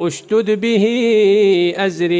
اشتد به أزري.